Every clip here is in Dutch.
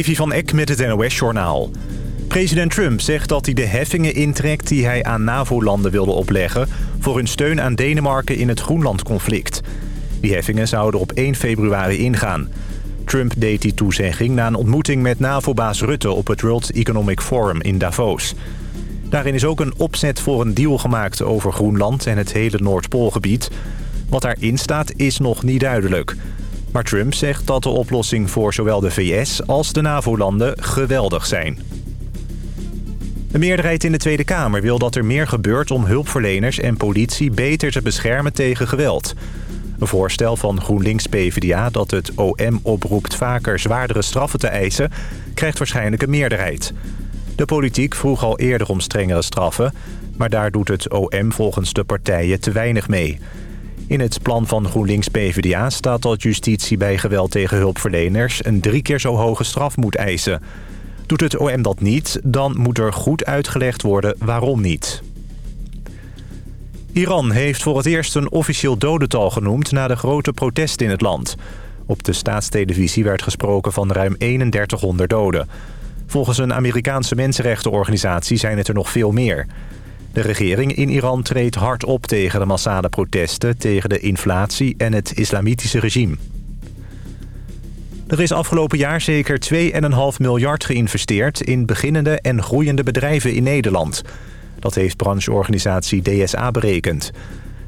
Davy van Eck met het NOS-journaal. President Trump zegt dat hij de heffingen intrekt die hij aan NAVO-landen wilde opleggen... voor hun steun aan Denemarken in het Groenland-conflict. Die heffingen zouden op 1 februari ingaan. Trump deed die toezegging na een ontmoeting met NAVO-baas Rutte... op het World Economic Forum in Davos. Daarin is ook een opzet voor een deal gemaakt over Groenland en het hele Noordpoolgebied. Wat daarin staat is nog niet duidelijk... Maar Trump zegt dat de oplossing voor zowel de VS als de NAVO-landen geweldig zijn. De meerderheid in de Tweede Kamer wil dat er meer gebeurt om hulpverleners en politie beter te beschermen tegen geweld. Een voorstel van GroenLinks-PVDA dat het OM oproept vaker zwaardere straffen te eisen, krijgt waarschijnlijk een meerderheid. De politiek vroeg al eerder om strengere straffen, maar daar doet het OM volgens de partijen te weinig mee. In het plan van GroenLinks-PVDA staat dat justitie bij geweld tegen hulpverleners... een drie keer zo hoge straf moet eisen. Doet het OM dat niet, dan moet er goed uitgelegd worden waarom niet. Iran heeft voor het eerst een officieel dodental genoemd... na de grote protesten in het land. Op de staatstelevisie werd gesproken van ruim 3100 doden. Volgens een Amerikaanse mensenrechtenorganisatie zijn het er nog veel meer... De regering in Iran treedt hard op tegen de massale protesten... tegen de inflatie en het islamitische regime. Er is afgelopen jaar zeker 2,5 miljard geïnvesteerd... in beginnende en groeiende bedrijven in Nederland. Dat heeft brancheorganisatie DSA berekend.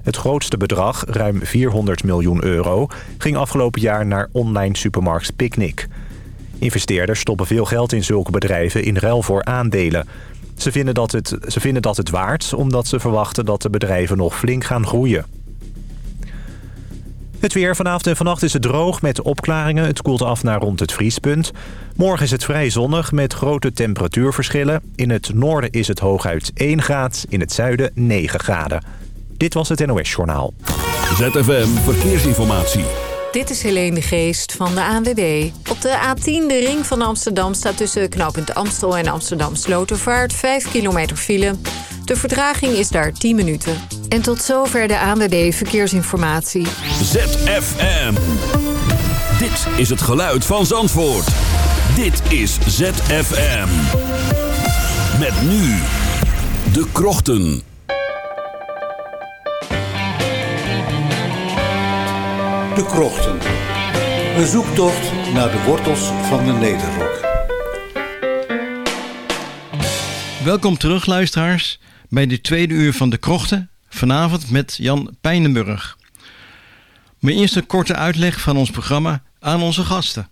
Het grootste bedrag, ruim 400 miljoen euro... ging afgelopen jaar naar online supermarkt Picnic. Investeerders stoppen veel geld in zulke bedrijven in ruil voor aandelen... Ze vinden, dat het, ze vinden dat het waard, omdat ze verwachten dat de bedrijven nog flink gaan groeien. Het weer vanavond en vannacht is het droog met opklaringen. Het koelt af naar rond het vriespunt. Morgen is het vrij zonnig met grote temperatuurverschillen. In het noorden is het hooguit 1 graad, in het zuiden 9 graden. Dit was het NOS Journaal. ZFM Verkeersinformatie. Dit is Helene de Geest van de ANWB. Op de A10, de ring van Amsterdam, staat tussen knooppunt Amstel en Amsterdam Slotervaart 5 kilometer file. De vertraging is daar 10 minuten. En tot zover de ANWB Verkeersinformatie. ZFM. Dit is het geluid van Zandvoort. Dit is ZFM. Met nu de krochten. De Krochten. Een zoektocht naar de wortels van de Nederrok. Welkom terug, luisteraars, bij de tweede uur van De Krochten. Vanavond met Jan Pijnenburg. Maar eerst een korte uitleg van ons programma aan onze gasten.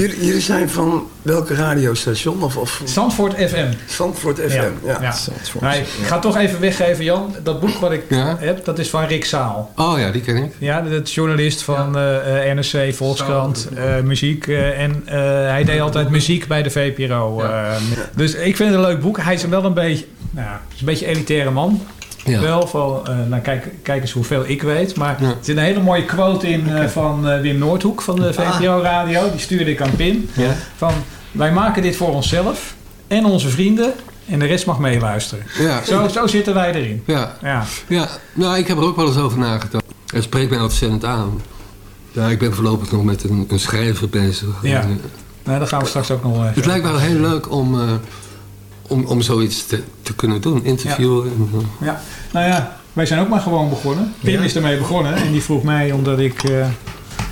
Jullie, jullie zijn van welke radiostation? Of, of... Zandvoort FM. Zandvoort FM, ja. ja. Ik ga toch even weggeven, Jan. Dat boek wat ik Ja. heb, dat is van Rick Zaal. Oh ja, die ken ik. Ja, de journalist van eh, eh, NRC, Volkskrant, eh, muziek. en eh, hij deed altijd muziek bij de VPRO. Dus ik vind het een leuk boek. Hij is wel een beetje, nou, is een beetje een elitaire man. Ja. Wel van, eh, nou kijk, kijk eens hoeveel ik weet. Maar Ja. er zit een hele mooie quote in eh, van eh, Wim Noordhoek van de VPRO Radio. Die stuurde ik aan Pim. Ja. Van, wij maken dit voor onszelf en onze vrienden. En de rest mag meeluisteren. Ja. Zo, zo zitten wij erin. Ja. Ja. ja, nou ik heb er ook wel eens over nagedacht. Het spreekt mij ontzettend aan. Ja, ik ben voorlopig nog met een, een schrijver bezig. Ja. Nou, daar gaan we straks ook nog het lijkt me wel heel leuk om, om, om zoiets te, te kunnen doen. Interviewen. en, Ja, nou ja, wij zijn ook maar gewoon begonnen. Pim Ja. is ermee begonnen en die vroeg mij omdat ik... eh,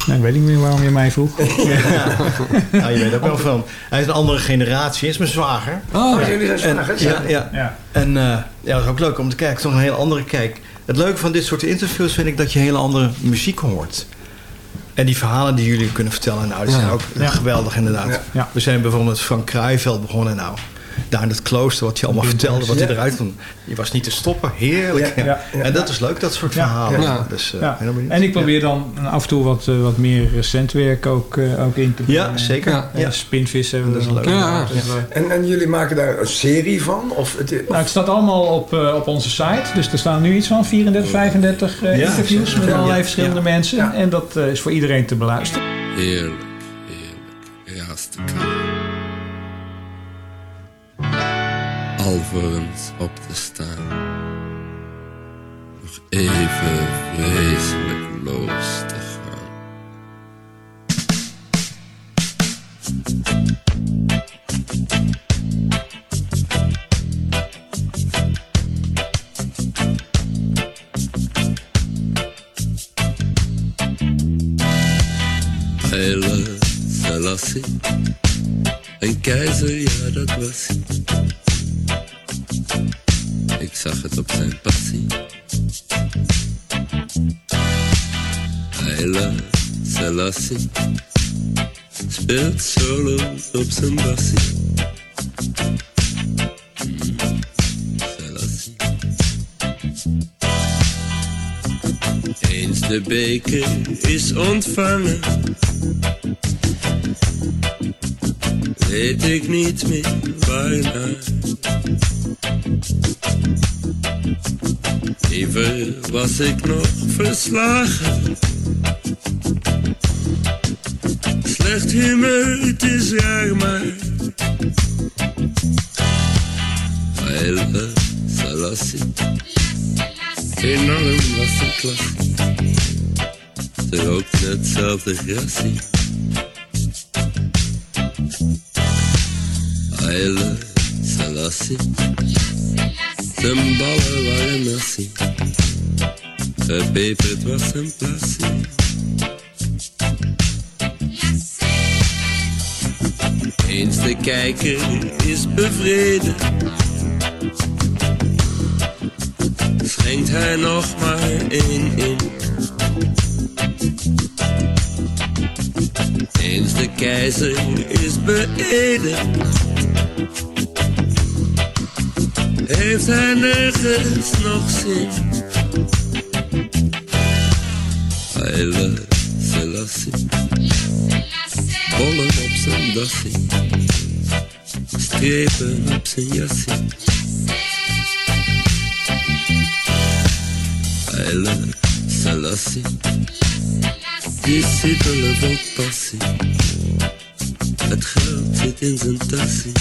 nou, ik weet niet meer waarom je mij vroeg. Nou, je weet ook wel van. Hij is een andere generatie, hij is mijn zwager. Oh, Ja. jullie zijn En- zwagers? Ja, ja. Ja. En eh, ja, dat is ook leuk om te kijken. Toch een hele andere kijk. Het leuke van dit soort interviews vind ik dat je hele andere muziek hoort. En die verhalen die jullie kunnen vertellen, nou, die Ja. zijn ook Ja. geweldig inderdaad. Ja. Ja. We zijn bijvoorbeeld met Frank Kruijveld begonnen nou. Daar in het klooster, wat hij allemaal vertelde, wat hij Ja. eruit vond. Je was niet te stoppen, heerlijk. Ja, ja, En dat is leuk, dat soort Ja. verhalen. Ja. Dus, eh, Ja. En ik probeer dan af en toe wat, eh, wat meer recent werk ook, eh, ook in te brengen. Ja, zeker. Ja. Ja. Spinvis hebben we Dat is leuk. Ja. En, en jullie maken daar een serie van? Of het, of- Nou, het staat allemaal op, eh, op onze site. Dus er staan nu iets van 34, 35 eh, Ja, interviews met allerlei Ja, verschillende ja. mensen. Ja. En dat eh, is voor iedereen te beluisteren. Heerlijk, heerlijk. Eerste alvorens op te staan. Nog even vreselijk los te gaan. Hele Selassie, een keizer, ja dat was hij ik zag het op zijn passie. Haile Selassie speelt solo op zijn bassie. Eens de beker is ontvangen, weet ik niet meer waarnaar. Liever was ik nog verslagen. Slecht humeur, het is raar, maar... Haile Selassie. Enorm was de klas. Ze rookt hetzelfde grassie. Haile Selassie. Zijn ballen waren nassie. Gepeperd was zijn plassie. Eens de kijker is bevreden. Schenkt hij nog maar één in. Eens de keizer is beëdigd. Heeft hij nergens nog zin? Haile Selassie. Bollen op zijn dassie. Strepen op zijn jassie. Haile Selassie. Discipelen vol passie. Het geld zit in zijn tassie.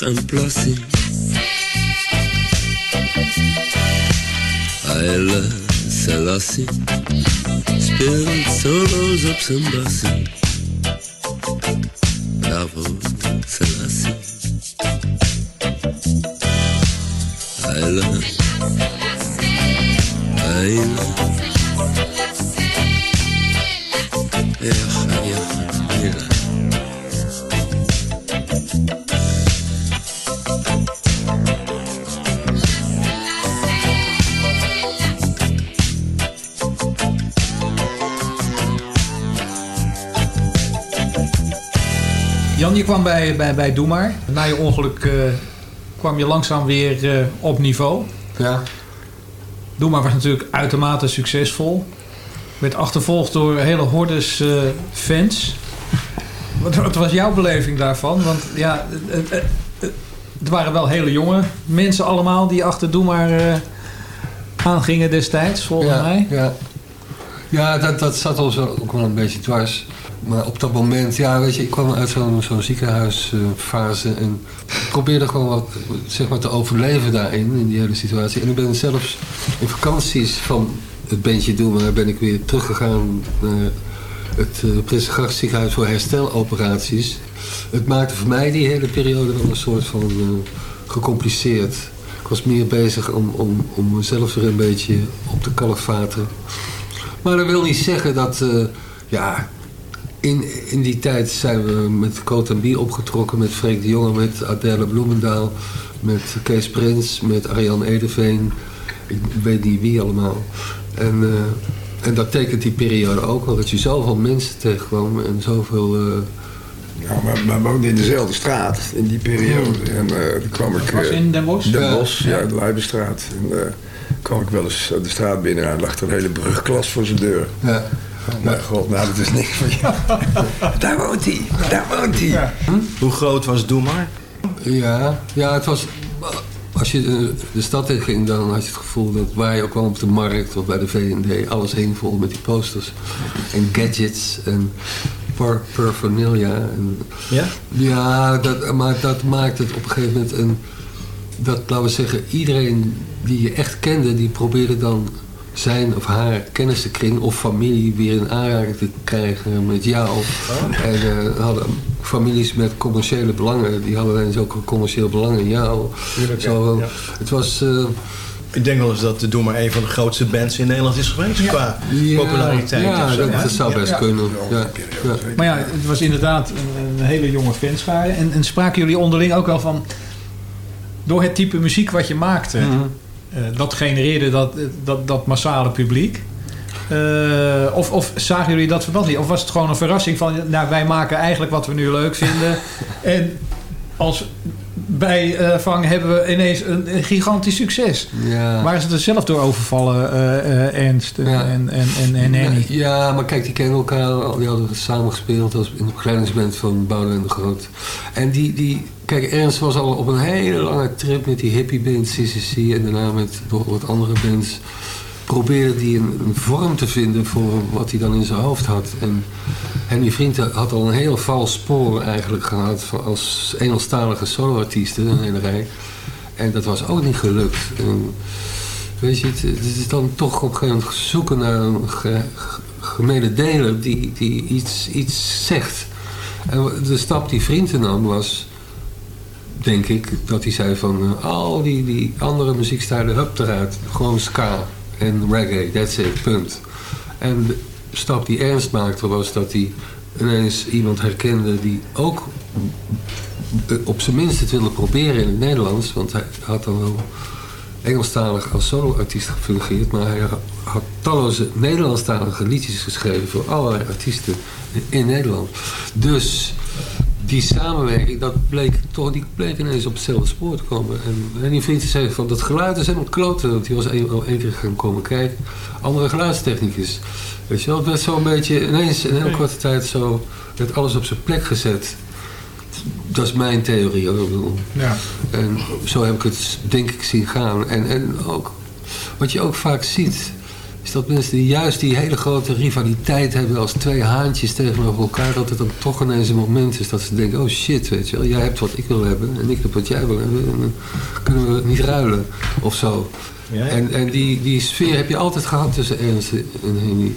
Elke dag een plassie. Haile Selassie speelt solo's op zijn bassie. Jan, je kwam bij, bij, bij Doe Maar. Na je ongeluk eh, kwam je langzaam weer eh, op niveau. Ja. Doe Maar was natuurlijk uitermate succesvol. Werd achtervolgd door hele hordes eh, fans. Wat, wat was jouw beleving daarvan? Want ja, het, waren wel hele jonge mensen allemaal die achter Doe Maar aangingen destijds, volgens ja, mij. Ja, ja dat, dat zat ons ook wel een beetje dwars. Maar op dat moment, ja, weet je, ik kwam uit zo'n zo'n ziekenhuisfase en ik probeerde gewoon wat zeg maar, te overleven daarin, in die hele situatie. En ik ben zelfs in vakanties van het bandje Doe Maar ben ik weer teruggegaan naar het uh, Prinsengracht ziekenhuis voor hersteloperaties. het maakte voor mij die hele periode wel een soort van eh, gecompliceerd. Ik was meer bezig om, om, om mezelf weer een beetje op de kalifaten. Maar dat wil niet zeggen dat, eh, ja, in, in die tijd zijn we met Coat Bier opgetrokken, met Freek de Jonge, met Adele Bloemendaal, met Kees Prins, met Arjan Edeveen. Ik weet niet wie allemaal. En, eh, en dat tekent die periode ook wel, dat je zoveel mensen tegenkwam en zoveel... eh, Ja, maar, maar we woonden in dezelfde straat in die periode. En eh, toen kwam ik... was in Den Bosch? Den Ja. Bosch, ja, de Luidenstraat. En eh, kwam ik wel eens de straat binnen en lag er een hele brugklas voor zijn deur. Ja. Oh mijn god, nou dat is niks van jou. daar woont hij, daar woont hij. Hoe groot was Doe maar? Ja, ja, het was... Als je de, de stad in ging, dan had je het gevoel dat waar je ook kwam op de markt of bij de V&D, alles hing vol met die posters. En gadgets en par paraphernalia. En, Ja? ja, dat, maar dat maakt het op een gegeven moment een... Dat, laten we zeggen, iedereen die je echt kende, die probeerde dan zijn of haar kennissenkring of familie weer in aanraking te krijgen met jou. En eh, hadden families met commerciële belangen, die hadden ineens ook een commercieel belang in jou. Zo, ja. Het was... eh, Ik denk wel eens dat de Doe maar een van de grootste bands in Nederland is geweest qua ja, populariteit. Ja, zo. dat, dat zou best kunnen. Ja, ja. Maar ja, het was inderdaad een, een hele jonge fanschare. En, en spraken jullie onderling ook wel van... Door het type muziek wat je maakte... Mhm. eh, dat genereerde dat, dat, dat massale publiek. Eh, of, of zagen jullie dat verband niet? Of was het gewoon een verrassing van... Nou, wij maken eigenlijk wat we nu leuk vinden. en als bijvang hebben we ineens een, een gigantisch succes. Ja. Waren ze er zelf door overvallen, eh, eh, Ernst en, Ja. en, en, en? Ja, maar kijk, die kennen elkaar. Die hadden samen gespeeld als in de begeleidingsband van Boudewijn de Groot. En die, die, kijk, Ernst was al op een hele lange trip met die hippieband CCC en daarna met wat andere bands. Probeerde die een, vorm te vinden voor wat hij dan in zijn hoofd had. En Henny Vriend had al een heel vals spoor eigenlijk gehad als Engelstalige soloartiesten, een hele rij. En dat was ook niet gelukt. En, Weet je, het, is dan toch op een gegeven moment zoeken naar een ge- gemene deler die, die iets, iets zegt. En de stap die vrienden nam was, denk ik, dat hij zei van eh, al die, die andere muziekstijlen, hup eruit. Gewoon ska en reggae, that's it, punt. En de stap die Ernst maakte was dat hij ineens iemand herkende die ook eh, op zijn minst het wilde proberen in het Nederlands. Want hij had dan wel Engelstalig als soloartiest gefungeerd, maar hij had talloze Nederlandstalige liedjes geschreven voor allerlei artiesten in Nederland. Dus die samenwerking, dat bleek toch die bleek ineens op hetzelfde spoor te komen. En, en die vriend zei van dat geluid is helemaal kloten, want die was een, al één keer gaan komen kijken. Andere geluidstechnicus. Weet je wel, het werd zo'n beetje ineens in een hele korte tijd zo, werd alles op zijn plek gezet. Dat is mijn theorie. hoor. Ja. en zo heb ik het denk ik zien gaan. En, en ook, wat je ook vaak ziet, is dat mensen die juist die hele grote rivaliteit hebben als twee haantjes tegenover elkaar, dat het dan toch ineens een moment is dat ze denken, oh shit, weet je wel, jij hebt wat ik wil hebben en ik heb wat jij wil hebben. En dan kunnen we niet ruilen of zo. Ja, ja. En, en die, die sfeer heb je altijd gehad tussen Ernst en Henny.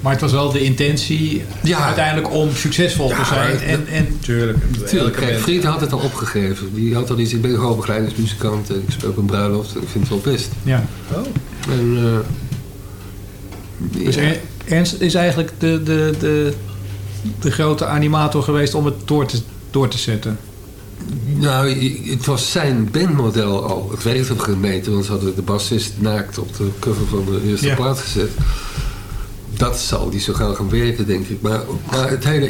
Maar het was wel de intentie Ja. uiteindelijk om succesvol te zijn. En, en Tuurlijk. Tuurlijk, kijk, Vriend had het al opgegeven. Die had al iets, ik ben gewoon begeleidingsmuzikant en ik speel op een bruiloft en ik vind het wel best. ja. En, eh, Dus. Er- Ernst is eigenlijk de, de, de, de grote animator geweest om het door te, door te zetten. Nou, het was zijn bandmodel al. Het werkte op een gemeente, want ze hadden de bassist naakt op de cover van de eerste Ja. plaat gezet. Dat zal die zo gaan gaan werken, denk ik. Maar, maar het hele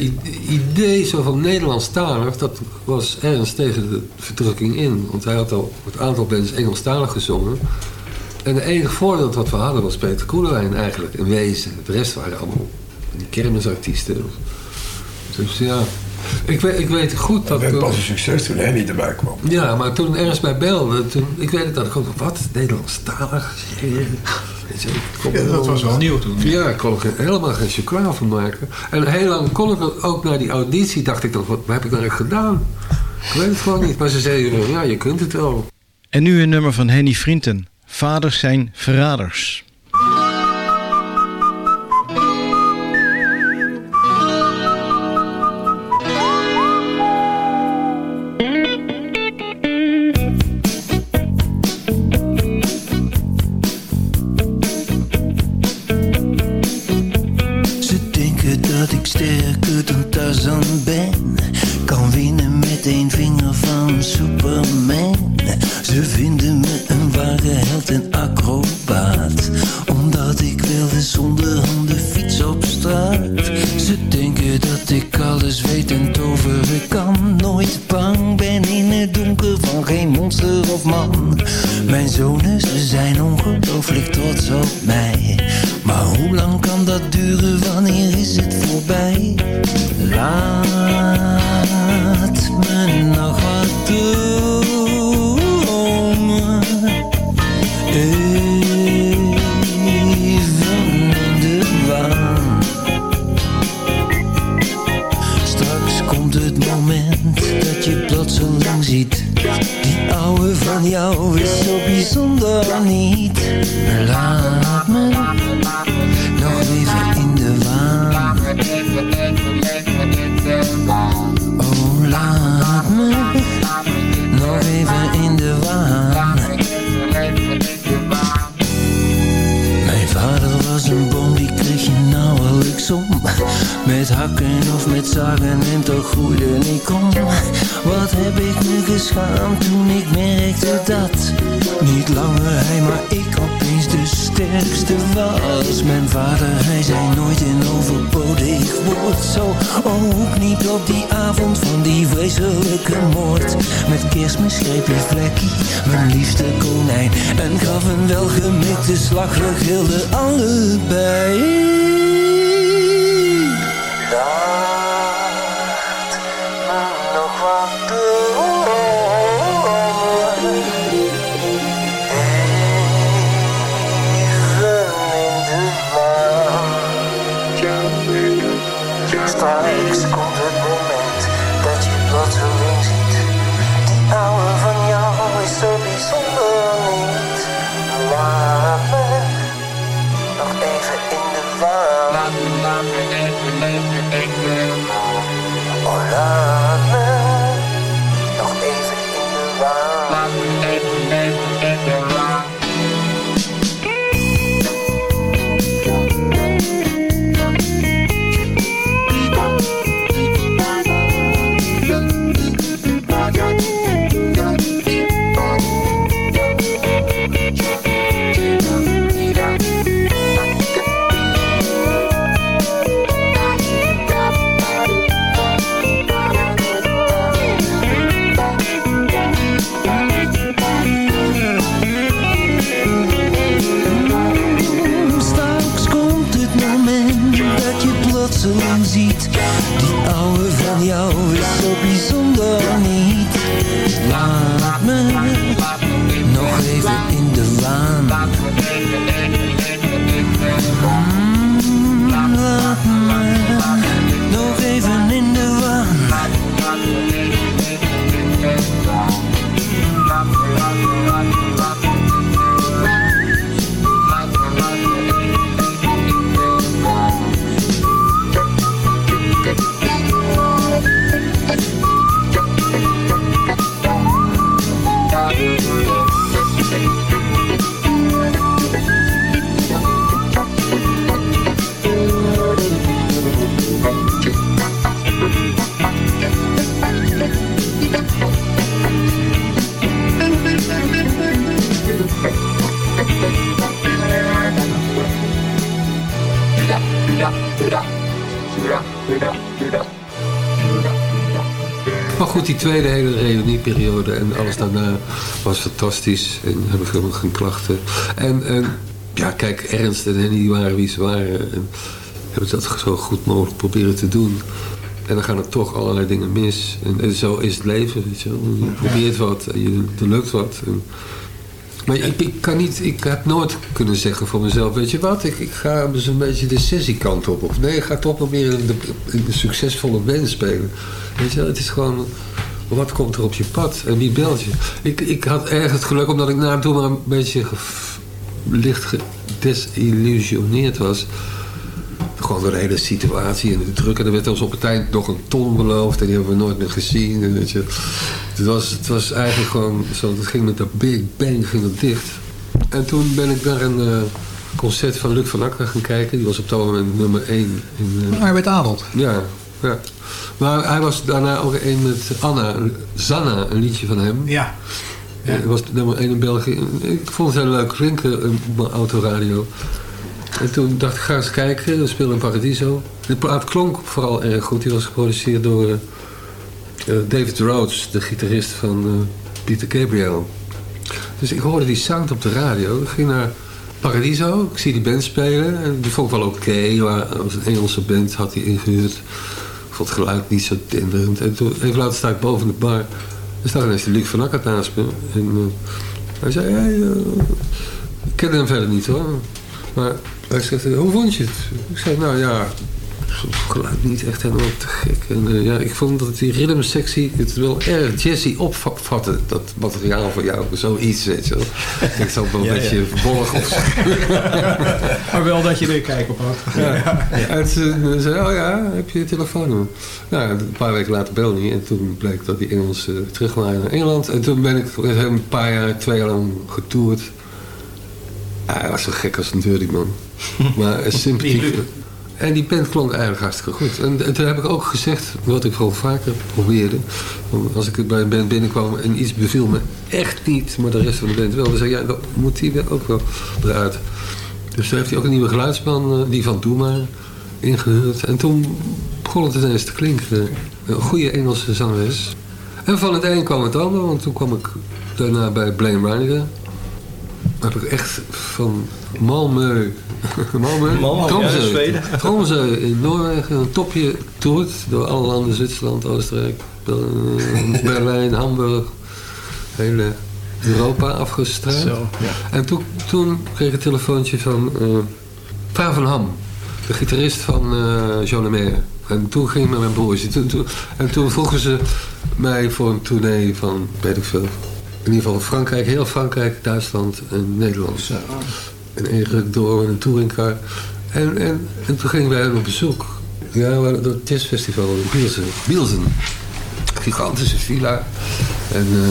idee zo van Nederlandstalig, dat was Ernst tegen de verdrukking in. Want hij had al het aantal bands Engelstalig gezongen. En de enige voordeel dat we hadden was Peter Koelewijn eigenlijk, in wezen. De rest waren allemaal die kermisartiesten. Dus ja, ik weet, ik weet goed dat... Werd pas een succes toen Henny erbij kwam. Ja, maar toen ergens bij belde, toen, ik weet het dat ik ook, wat, Nederlandstalig? Kon er dat was wel nieuw toen. Ja, ik kon er helemaal geen chocola van maken. En heel lang kon ik ook naar die auditie, dacht ik dan, wat, wat heb ik nou echt gedaan? Ik weet het gewoon niet, maar ze zeiden, ja, je kunt het wel. En nu een nummer van Henny Vrienden. Vaders zijn verraders. Woord Zo ook niet op die avond van die vreselijke moord. Met kerstmis greep hij vlekkie, mijn liefste konijn. En gaf een welgemikte slag, we gilden allebei tweede hele reunieperiode en alles daarna was fantastisch. En heb ik helemaal geen klachten. En, en ja, kijk, Ernst en Henny waren wie ze waren. En hebben dat zo goed mogelijk proberen te doen. En dan gaan er toch allerlei dingen mis. En, en zo is het leven, weet je wel. Je probeert wat en je, er lukt wat. En, maar ik, ik kan niet, ik heb nooit kunnen zeggen voor mezelf, weet je wat, ik, ik ga dus een beetje de sessiekant op. Of nee, ik ga toch nog meer de succesvolle band spelen. Weet je wel, het is gewoon, wat komt er op je pad en wie belt je? Ik, ik had erg het geluk, omdat ik na toen maar een beetje licht gedesillusioneerd was. Gewoon door de hele situatie en de druk. En er werd ons op het eind nog een ton beloofd. En die hebben we nooit meer gezien. En weet je. Het, was, het was eigenlijk gewoon zo. Het ging met de Big Bang ging het dicht. En toen ben ik naar een eh, concert van Luc van Akker gaan kijken. Die was op dat moment nummer 1. In, eh, Arbeid Adelt. ja, ja. Maar hij was daarna ook een met Anna, Zanna, een liedje van hem. Ja. Ja. Het was nummer 1 in België. Ik vond het heel leuk klinken, een mijn autoradio. En toen dacht ik, ga eens kijken. We speelden in Paradiso. De plaat klonk vooral erg goed. Die was geproduceerd door eh, eh, David Rhodes, de gitarist van eh, Peter Gabriel. Dus ik hoorde die sound op de radio. Ik ging naar Paradiso. Ik zie die band spelen. En die vond ik wel oké. maar als een Engelse band had hij ingehuurd. Vond het geluid niet zo tinderend. En toen, even later sta ik boven de bar. Er staat ineens de Luc van Akker naast me. En eh, hij zei, hey, ik ken hem verder niet hoor. Maar hij zegt, eh, hoe vond je het? Ik zei, nou ja, geluid niet echt helemaal te gek. En, eh, ja, ik vond dat die rhythmsectie het wel erg jazzy opvatte. Dat materiaal van jou, zoiets, weet je wel. Ik zal wel een beetje ja. of Maar wel dat je er kijk op had. ja. En toen zei oh ja, heb je je telefoonnummer? Nou, een paar weken later belde hij en toen bleek dat die Engels eh, terug waren naar Engeland. En toen ben ik een paar jaar, twee jaar lang getoerd. Ja, hij was zo gek als een dirty man. Maar eh, sympathiek. En die band klonk eigenlijk hartstikke goed. En, en toen heb ik ook gezegd, wat ik gewoon vaker probeerde. Als ik bij een band binnenkwam en iets beviel me echt niet, maar de rest van de band wel. Dan zei ik, ja, dan moet die ook wel eruit. Dus toen heeft hij ook een nieuwe geluidsman, eh, die van Doe ingehuurd. En toen begon het ineens te klinken. Een goede Engelse zangeres. En van het een kwam het ander, want toen kwam ik daarna bij Blaine Reiniger. Heb ik echt van Malmö, Malmö, Tromsø. Tromsø in Noorwegen, een topje toert door alle landen, Zwitserland, Oostenrijk, Ber- Berlijn, Hamburg, hele Europa ja. En toen, toen kreeg ik een telefoontje van eh Fra van Ham, de gitarist van eh Jean Lemaire. En toen ging ik met mijn. Toen, toen, en toen vroegen ze mij voor een tournee van, weet ik veel. In ieder geval Frankrijk, heel Frankrijk, Duitsland en Nederland. En één ruk door met een touringcar. En, en, en toen gingen wij op bezoek. Ja, we het jazzfestival in Bielsen. Bielsen. Gigantische villa. En eh,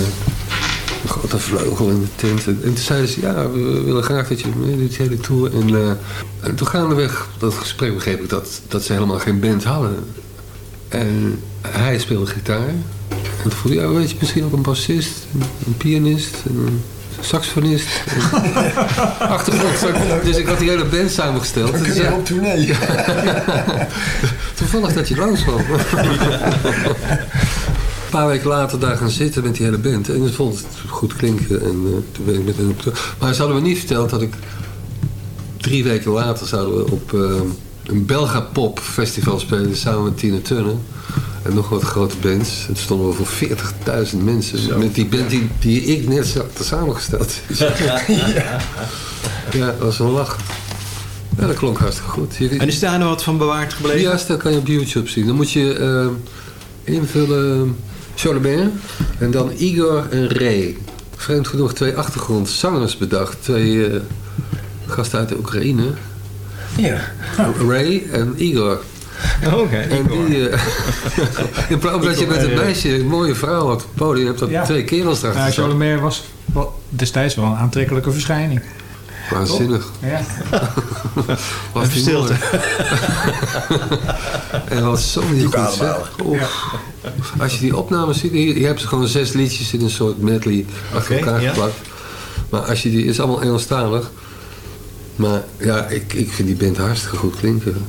een grote vleugel in de tent. En, en toen zeiden ze, ja, we willen graag dat je die hele tour. En, eh, en toen gaandeweg dat gesprek begreep ik dat, dat ze helemaal geen band hadden. En hij speelde gitaar. Vroeg hij, ja, weet je, misschien ook een bassist, een, pianist, een saxofonist. achtergrond. Dus ik had die hele band samengesteld. Dan kun je ja. op tournee. Toevallig dat je langs kwam. Een paar weken later daar gaan zitten met die hele band. En ik vond het goed klinken. En eh, toen ben ik met hen op tour. Maar ze hadden me niet verteld dat ik... Drie weken later zouden we op eh, een Belga Pop festival spelen samen met Tina Turner. En nog wat grote bands. Het stonden we voor 40.000 mensen. Met die band die, die ik net samengesteld. ja, dat was wel lachen. Ja, dat klonk hartstikke goed. Je- En is daar nog wat van bewaard gebleven? ja, dat kan je op YouTube zien. Dan moet je eh, invullen uh, Charlemagne en dan Igor en Ray. Vreemd genoeg twee achtergrondzangers bedacht. Twee eh, gasten uit de Oekraïne. Ja. Ray en Igor. Oké. En die, eh, in plaats dat je met een meisje, een mooie vrouw op het podium hebt, dat Ja. twee kerels erachter Ja, staan. Charlemagne was wel- destijds wel een aantrekkelijke verschijning. Waanzinnig. Ja. Even stilte. En wat zo niet Diep goed, zeg. Als je die opnames ziet, je, je hebt gewoon zes liedjes in een soort medley achter elkaar ja. geplakt. Maar als je die, is allemaal Engelstalig. Maar ja, ik, ik vind die band hartstikke goed klinken.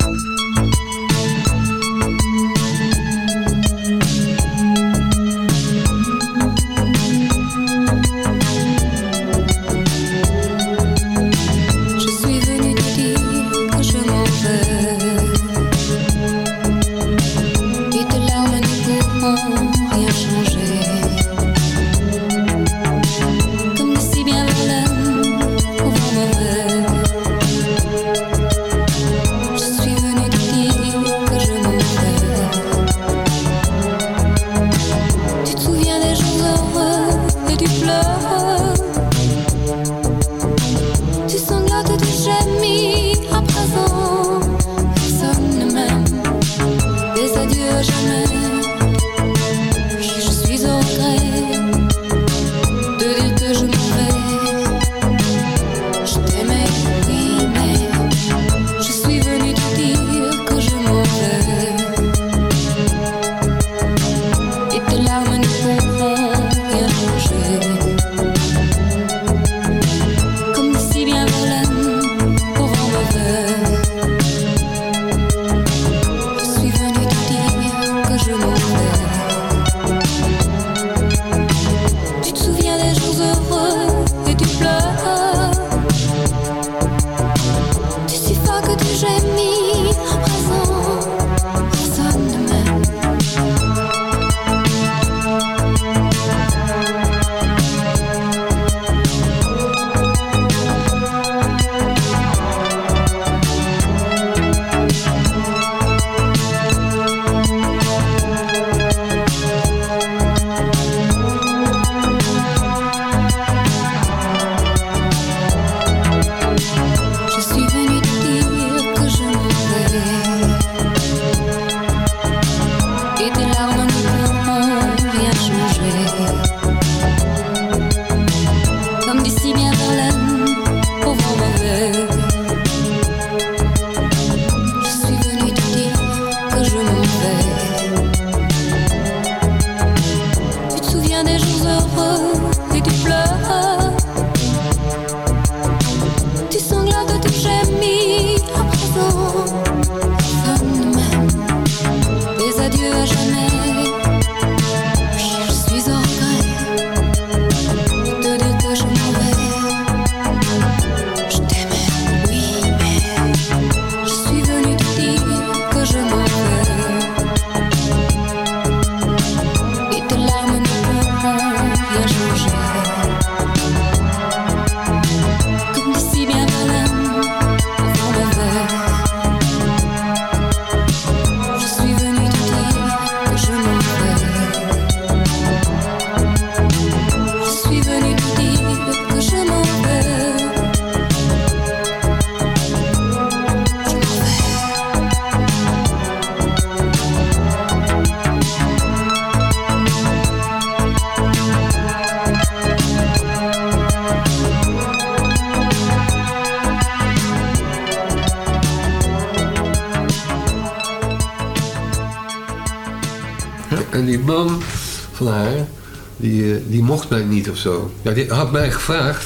Zo. Ja, die had mij gevraagd.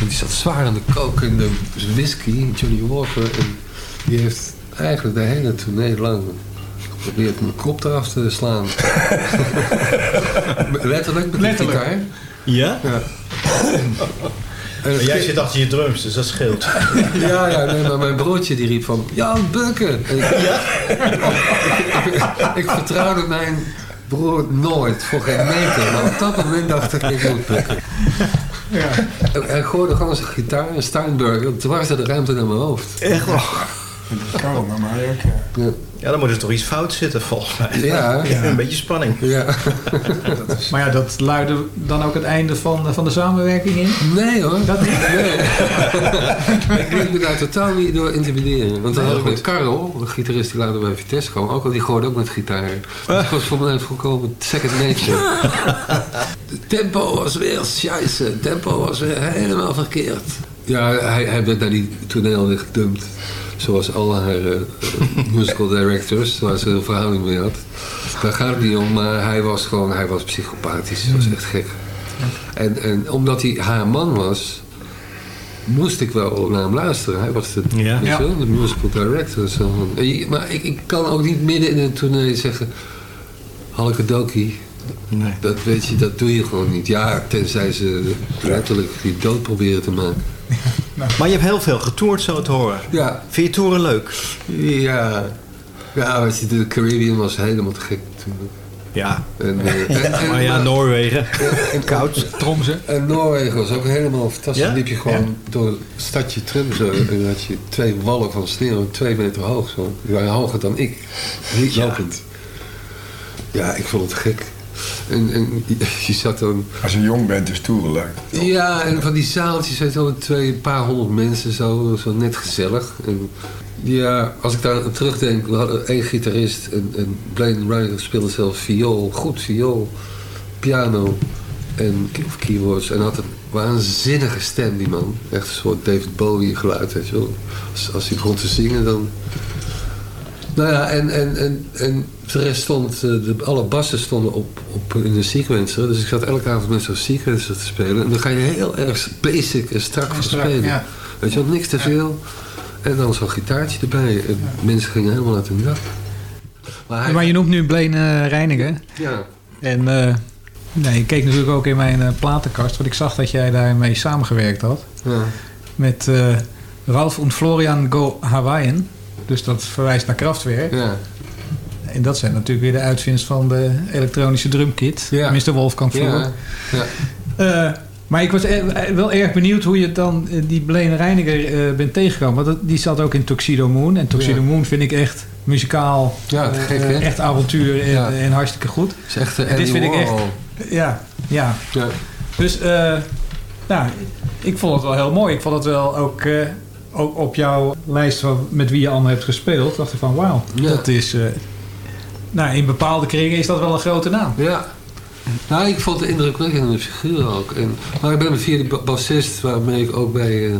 Die zat zwaar aan de kook en de whisky, Johnny Walker. En die heeft eigenlijk de hele tournee lang geprobeerd mijn kop eraf te slaan. Letterlijk met de Letterlijk. gitaar. Ja? Ja. En jij zit achter je drums, dus dat scheelt. Ja, ja, nee, maar mijn broertje die riep van... Jan Bukken! En ik, ik, ik vertrouwde mijn broer nooit voor geen meter. Maar op dat moment dacht ik, ik moet bukken. Ja. En Hij gooide gewoon zijn gitaar, een Steinberger, dwars de ruimte naar mijn hoofd. Echt wel? Dat kan, maar ja. Ja. Dan moet er toch iets fout zitten volgens mij. Ja. Een beetje spanning. Ja. Maar ja, dat luidde dan ook het einde van, van de samenwerking in? Nee hoor. Dat niet? Nee. ik liet me daar totaal niet door intimideren. Want dan had ik met Karel, de gitarist die later bij Vitesse kwam, ook al die gooide ook met gitaar. Dat was voor mij volkomen second nature. De tempo was weer scheisse. Het tempo was weer helemaal verkeerd. Ja, hij, hij werd naar die toneel weer gedumpt. Zoals al haar eh, musical directors, waar ze een verhouding mee had. Daar gaat het niet om, maar hij was gewoon, hij was psychopathisch. Hij was echt gek. En, en omdat hij haar man was, moest ik wel naar hem luisteren. Hij was de, Ja. weet je Ja. wel, de musical director. Zo. Maar ik, ik kan ook niet midden in een tournee zeggen... Halke Doki. Nee. Dat weet je, dat doe je gewoon niet. Ja, tenzij ze letterlijk die dood proberen te maken. Maar je hebt heel veel getoerd zo te horen. Ja. Vind je toeren leuk? Ja. Ja, weet je, de Caribbean was helemaal te gek natuurlijk. Ja. En, eh, en- en- maar ja, Noorwegen. En koud. Tromsen. En Noorwegen was ook helemaal fantastisch. Ja? liep je gewoon door het stadje Tromsø en had je twee wallen van sneeuw, twee meter hoog. Zo. Die waren hoger dan ik. Niet lopend. Ja, ik vond het gek. En, en je- zat dan... Als je jong bent is toeren leuk. Ja, en van die zaaltjes, weet je wel, twee, een paar honderd mensen, zo, zo net gezellig. En ja, als ik daar aan terugdenk, we hadden één gitarist en, en Blaine Ryder speelde zelf viool, goed viool, piano en of keyboards. En had een waanzinnige stem, die man. Echt een soort David Bowie geluid, weet je wel. Als, als hij begon te zingen, dan... Nou ja, en, en, en, en de rest stond, eh, de, alle bassen stonden op, op in een sequencer. Dus ik zat elke avond met zo'n sequencer te spelen. En dan ga je heel erg basic en strak van spelen. ja. Weet je wel, niks te veel. En dan zo'n gitaartje erbij. En mensen gingen helemaal uit hun dak. Maar hij- Maar je noemt nu Blaine uh, Reinigen. Ja. En uh, nee, ik keek natuurlijk ook in mijn uh, platenkast. Want ik zag dat jij daarmee samengewerkt had. Ja. Met uh, Ralf en Florian Go Hawaiian. Dus dat verwijst naar Kraftwerk. Ja. En dat zijn natuurlijk weer de uitvinders van de elektronische drumkit. Ja. Mr. Wolfgang Vloer. Ja. ja. Uh, maar ik was er, wel erg benieuwd hoe je dan uh, die Blaine Reiniger uh, bent tegengekomen. Want die zat ook in Tuxedo Moon. En Tuxedo ja. Moon vind ik echt muzikaal ja, gek, echt avontuur en, ja. en, hartstikke goed. Het is echt en dit vind ik echt. Ja, ja. ja. Dus nou, ik vond het wel heel mooi. Ik vond het wel ook, ook op jouw lijst van met wie je allemaal hebt gespeeld. Dacht ik van wauw, dat is. Nou, in bepaalde kringen is dat wel een grote naam. Ja. Nou, ik vond het indrukwekkende figuur ook. En, maar ik ben via ba- bassist, waarmee ik ook bij, eh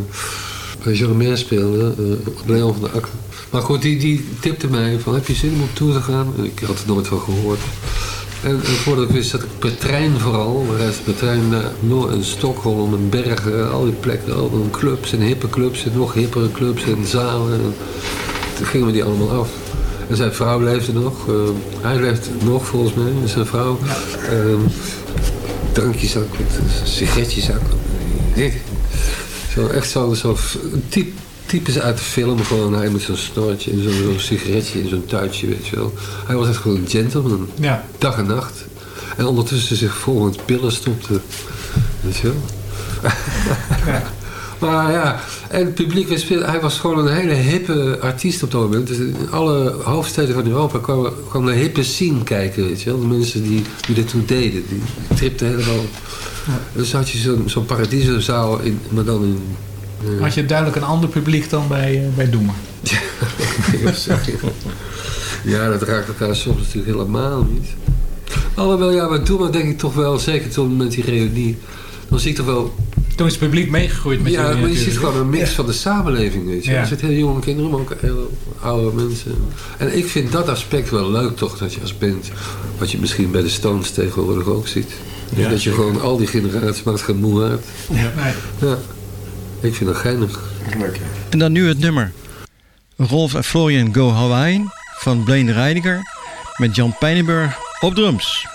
bij Jean speelde, eh Leon van der Akker. Maar goed, die, die tipte mij van, heb je zin om op tour te gaan? En ik had er nooit van gehoord. En, en voordat ik wist, zat ik per trein vooral. We reisden per trein naar Noord- en Stockholm en Bergen, al die plekken, al clubs en hippe clubs en nog hippere clubs en zalen. En toen gingen we die allemaal af. En zijn vrouw leefde nog. eh, hij leeft nog volgens mij, en zijn vrouw. Ehm, drankjes ook, sigaretjes ook. Zo, echt zo'n zo, typ, typisch uit de film. Gewoon hij met zo'n snorretje en zo'n zo'n sigaretje in zo'n tuitje, weet je wel. Hij was echt gewoon een gentleman. Ja. Dag en nacht. En ondertussen zich vol met pillen stopte. Weet je wel. Maar ja, en het publiek, was- hij was gewoon een hele hippe artiest op dat moment. Dus in alle hoofdsteden van Europa kwam, kwam de hippe scene kijken, weet je wel. De mensen die, die dat toen deden, die tripten helemaal. Dus had je zo'n paradisozaal, in, maar dan in... eh, Had je duidelijk een ander publiek dan bij, eh, bij Doemer. ja, dat raakt elkaar soms natuurlijk helemaal niet. Alhoewel, ja, maar toen maar denk ik toch wel, zeker toen met die reunie, dan zie ik toch wel... Toen is het publiek meegegroeid met Ja, jullie maar je ziet gewoon een mix van de samenleving, weet je. Ja. Er zitten heel jonge kinderen, maar ook heel oude mensen. En ik vind dat aspect wel leuk toch, dat je als band, wat je misschien bij de Stones tegenwoordig ook ziet. Ja, dat je zeker. gewoon al die generaties maakt geen moe uit. Ja. Ja, ik vind dat geinig. Leuk, En dan nu het nummer. Rolf en Florian Go Hawaii van Blaine Reidiger met Jan Pijnenburg op drums.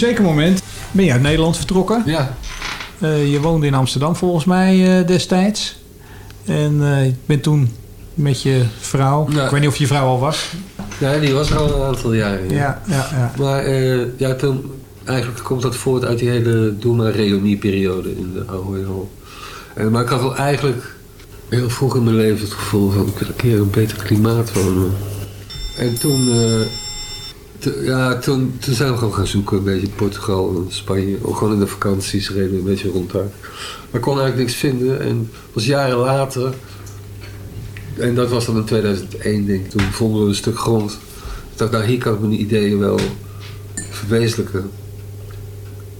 Een zeker moment ben je uit Nederland vertrokken. Ja. Eh, je woonde in Amsterdam volgens mij eh, destijds. En eh, je bent toen met je vrouw... Ik weet niet of je vrouw al was. Ja, die was er al een aantal jaren. Ja, ja, ja. Maar eh, ja, toen, eigenlijk komt dat voort uit die hele Doe maar reunieperiode in de Ahoy Hall. En, maar ik had al eigenlijk heel vroeg in mijn leven het gevoel van ik wil een keer een beter klimaat wonen. En toen, eh, ja, toen, toen zijn we gewoon gaan zoeken, een beetje in Portugal en Spanje. Gewoon in de vakanties reden we een beetje rond daar. Maar kon eigenlijk niks vinden en was jaren later. En dat was dan in 2001 denk ik. Toen vonden we een stuk grond. Ik dacht, nou hier kan ik mijn ideeën wel verwezenlijken.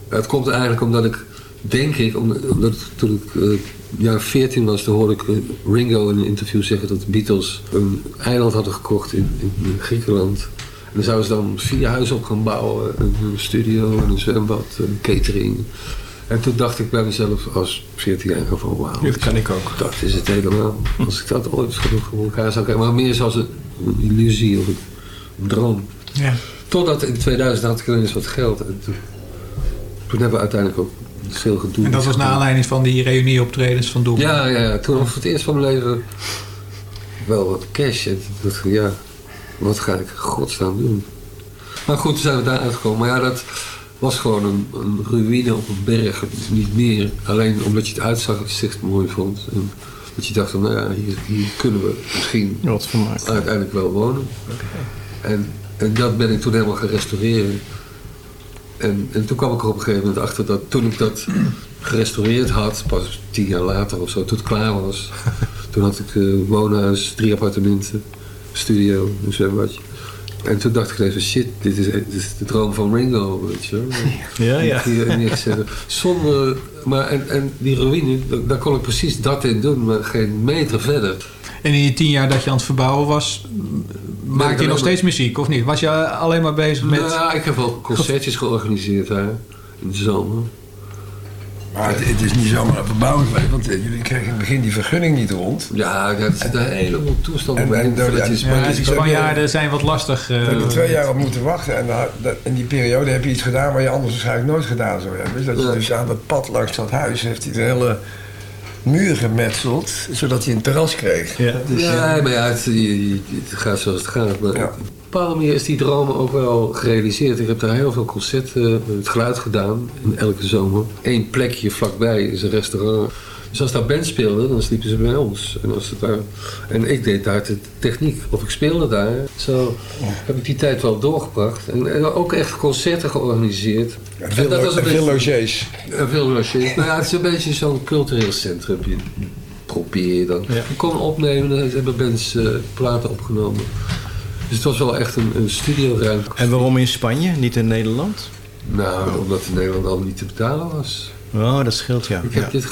Het komt eigenlijk omdat ik, denk ik, omdat, toen ik eh, jaar 14 was, toen hoorde ik eh, Ringo in een interview zeggen dat de Beatles een eiland hadden gekocht in Griekenland. En dan zouden ze dan vier huizen op gaan bouwen, een, een studio, en een zwembad, een catering. En toen dacht ik bij mezelf als 14-jarige van wauw. Dat kan ik ook. Dat is het helemaal. Als ik dat ooit genoeg voor elkaar zou krijgen. Maar meer zoals een, een illusie of een, een droom. Ja. Totdat in 2000 had ik ineens wat geld. En toen, toen hebben we uiteindelijk ook veel gedoe. En dat was naar aanleiding van die reunieoptredens van Doel. Ja, ja. Toen voor het eerst van mijn leven wel wat cash. En ja, wat ga ik godsnaam doen? Maar goed, toen zijn we daar uitgekomen. Maar ja, dat was gewoon een, een ruïne op een berg. Het is niet meer. Alleen omdat je het uitzag, het zicht mooi vond. En dat je dacht, van, nou ja, hier, hier kunnen we misschien Wat van maken. uiteindelijk wel wonen. En, en dat ben ik toen helemaal gaan restaureren. En, en toen kwam ik er op een gegeven moment achter dat toen ik dat gerestaureerd had, pas tien jaar later of zo, toen het klaar was, toen had ik een woonhuis, drie appartementen, studio, een zwembadje. En toen dacht ik even, shit, dit is, dit is de droom van Ringo, weet je. Ja, ja. Hier neerzetten. Zonder, maar en, en die ruïne, daar, kon ik precies dat in doen, maar geen meter verder. En in die tien jaar dat je aan het verbouwen was, maakte je nog steeds muziek, of niet? Was je alleen maar bezig met... Nou, ik heb wel concertjes georganiseerd daar in de zomer. Maar het, het is niet zomaar een verbouwingswerk, want eh, jullie kregen in het begin die vergunning niet rond. Ja, er zit een heleboel toestanden En- bij. en ja, Ja, die Spanjaarden zijn wat lastig. eh, Daar heb je twee jaar op moeten wachten en dat- in die periode heb je iets gedaan wat je anders waarschijnlijk nooit gedaan zou hebben. Dus dat je Ja. dus aan dat pad langs dat huis heeft hij de hele muur gemetseld, zodat hij een terras kreeg. Ja. Dus, Ja, maar ja, het, het gaat zoals het gaat. Maar bepaalde manier is die droom ook wel gerealiseerd. Ik heb daar heel veel concerten, met het geluid gedaan, in elke zomer. Eén plekje vlakbij is een restaurant. Dus als daar band speelde, dan sliepen ze bij ons. En, als het daar, en ik deed daar de techniek, of ik speelde daar. Zo heb ik die tijd wel doorgebracht. En, en ook echt concerten georganiseerd. En veel, dat was een en veel beetje- logies. veel logies. nou ja, het is een beetje zo'n cultureel centrum. Je probeer je dan. Ja. Je kon opnemen, ze hebben bands eh, platen opgenomen. Dus het was wel echt een, een studioruimte. En waarom in Spanje, niet in Nederland? Nou, omdat in Nederland al niet te betalen was. Oh, dat scheelt ja. Ik heb ja. dit.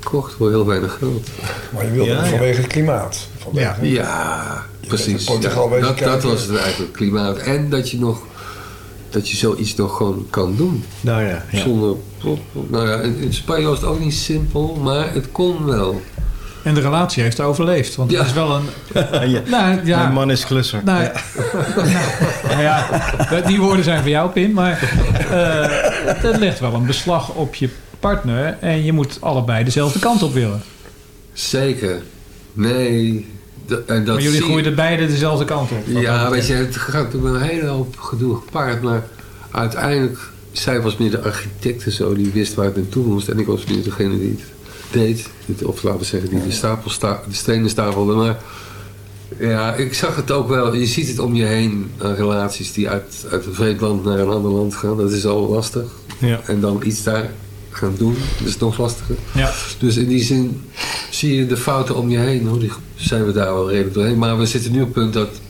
Gekocht voor heel weinig geld. Maar je wilde Ja, het ja. vanwege het klimaat. Vanwege- Ja, precies. Portugal dat, dat was het eigenlijk, klimaat. En dat je nog dat je zoiets nog gewoon kan doen. Nou ja, ja. Zonder, nou ja, in Spanje was het ook niet simpel, maar het kon wel. En de relatie heeft overleefd. Want Ja. het is wel een... ja. Nou ja, Mijn man is klusser. nou, nou ja, dat- die woorden zijn voor jou, Pim. Maar eh het legt wel een beslag op je partner. En je moet allebei dezelfde kant op willen. Zeker. Nee. en dat maar jullie groeiden beide dezelfde kant op. Ja, dat weet je, het gaat met een hele hoop gedoe gepaard. Maar uiteindelijk, zij was meer de architect en zo, die wist waar het naartoe moest. En ik was meer degene die het deed. Of laten we zeggen, die de, stapel sta, de stenen stapelde. Maar ja, ik zag het ook wel. Je ziet het om je heen, aan relaties die uit, uit een vreemd land naar een ander land gaan. Dat is al lastig. Ja. En dan iets daar gaan doen, dat is nog lastiger. Ja. Dus in die zin zie je de fouten om je heen. Hoor. Die zijn we daar wel redelijk doorheen. Maar we zitten nu op het punt dat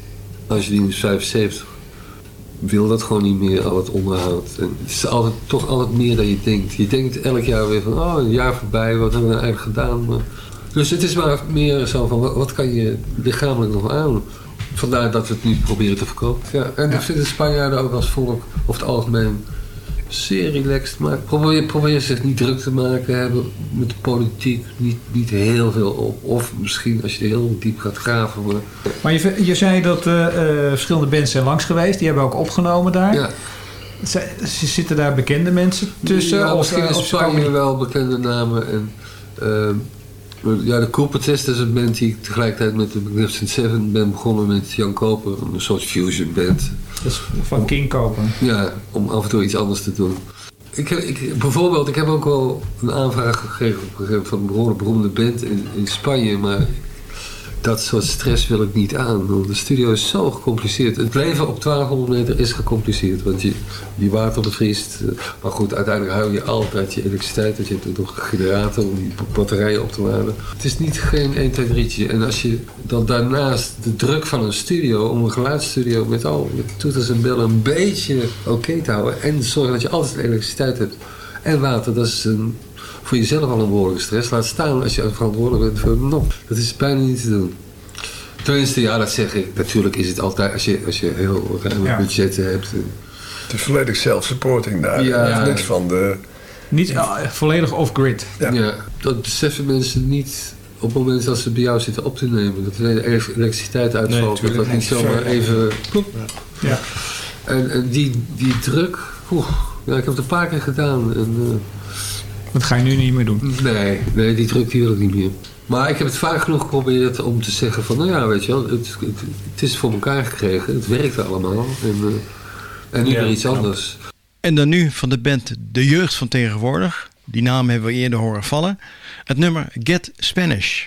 als je die is 75 wil dat gewoon niet meer, al het onderhoud. En het is altijd, toch altijd meer dan je denkt. Je denkt elk jaar weer van, oh, een jaar voorbij, wat hebben we nou eigenlijk gedaan? Maar, dus het is maar meer zo van, wat, kan je lichamelijk nog aan? Vandaar dat we het nu proberen te verkopen. Ja, en ik vind de Spanjaarden ook als volk, over het algemeen, zeer relaxed. Maar probeer, probeer zich niet druk te maken hebben met de politiek. Niet, niet heel veel op. Of misschien als je heel diep gaat graven. Maar Maar je, je zei dat eh, eh, verschillende bands zijn langs geweest. Die hebben ook opgenomen daar. Ja. Zij- z- Zitten daar bekende mensen tussen? Ja, misschien eh, in ze Spanje komen- wel bekende namen. En, ehm, ja, de Cool Protest is een band die ik tegelijkertijd met de Magnificent Seven ben begonnen met Jan Koper. Een soort fusion band. Dat is van King Koper. Ja, om af en toe iets anders te doen. Ik, heb- ik, bijvoorbeeld, ik heb ook wel een aanvraag gekregen gegeven van een behoorlijk beroemde band in, in Spanje. Maar dat soort stress wil ik niet aan. Want de studio is zo gecompliceerd. Het leven op 1200 meter is gecompliceerd. Want je, die water bevriest. Maar goed, uiteindelijk hou je altijd je elektriciteit. Want je hebt nog een generator om die batterijen op te laden. Het is niet geen 1, 2, 3'tje. En als je dan daarnaast de druk van een studio... om een geluidsstudio met al je toeters en bellen een beetje oké te houden... en zorgen dat je altijd elektriciteit hebt en water... dat is een, voor jezelf al een behoorlijke stress. Laat staan als je verantwoordelijk bent voor een nop. Dat is bijna niet te doen. Tenminste, ja, dat zeg ik. Natuurlijk is het altijd als je, als je heel ruime Ja. budgetten hebt. Het is volledig self-supporting daar. Ja. Ja. Niks van de... Niet eh, volledig off-grid. Ja. dat beseffen mensen niet op het moment dat ze bij jou zitten op te nemen. Dat er elektriciteit uitvalt. dat dat niet zomaar even... Ja. En, en die, die druk... oeh, ja, ik heb het een paar keer gedaan. En, eh, Dat ga je nu niet meer doen. Nee, nee, die druk die wil ik niet meer. Maar ik heb het vaak genoeg geprobeerd om te zeggen van... nou ja, weet je wel, het, het, het is voor elkaar gekregen. Het werkt allemaal. En, eh, en nu Ja, weer iets knap. anders. En dan nu van de band De Jeugd van Tegenwoordig. Die naam hebben we eerder horen vallen. Het nummer Get Spanish.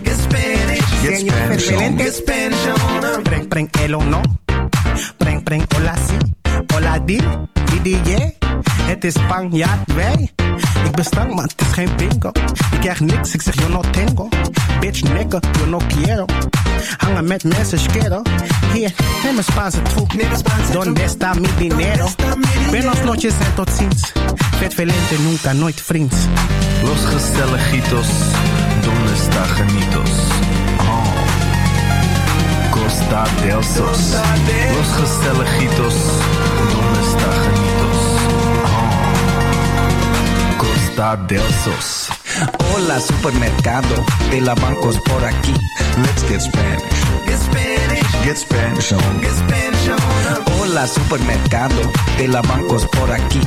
Preng, preng, el o no. Preng, preng, hola si. Hola di, di, di, yeah. Het is Spanjaard, wij. Ik ben stank, maar het is geen bingo. Ik krijg niks, ik zeg yo no tengo. Bitch, nigga, yo no quiero. Hangen met mensen, schero. Hier, neem een Spaanse troep. Donde está mi dinero? Buenos noches en tot ziens. Vet velente, nunca, nooit vriends. Los gezelligitos, donde está genitos? Costa del Sos. Los gezelligitos, donde está genitos? Oh. Costa del Sos. Hola supermercado de la bancos por aquí. Let's get Spanish. Get Spanish. Get Spanish on. Get Spanish on. Hola supermercado de la bancos por aquí.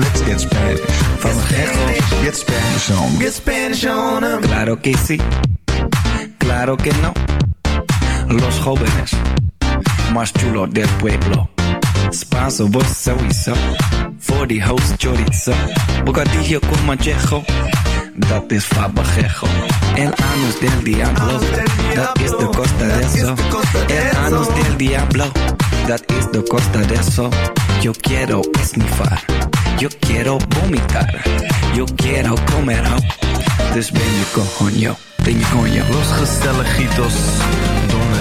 Let's get Spanish. Famosejo. Get Spanish on. Get Spanish on. Claro que sí. Claro que no. Los jóvenes más chulos del pueblo. Spanso, vos sowieso. Voor die host chorizo. Bocadillo con manchejo. Dat is fabajejo. El anus del diablo. Dat is de costa de eso. El anus del diablo. Dat is de costa de eso. Yo quiero esnifar. Yo quiero vomitar. Yo quiero comer. Dus ben je coño. Ben je coño. Los gezelligitos,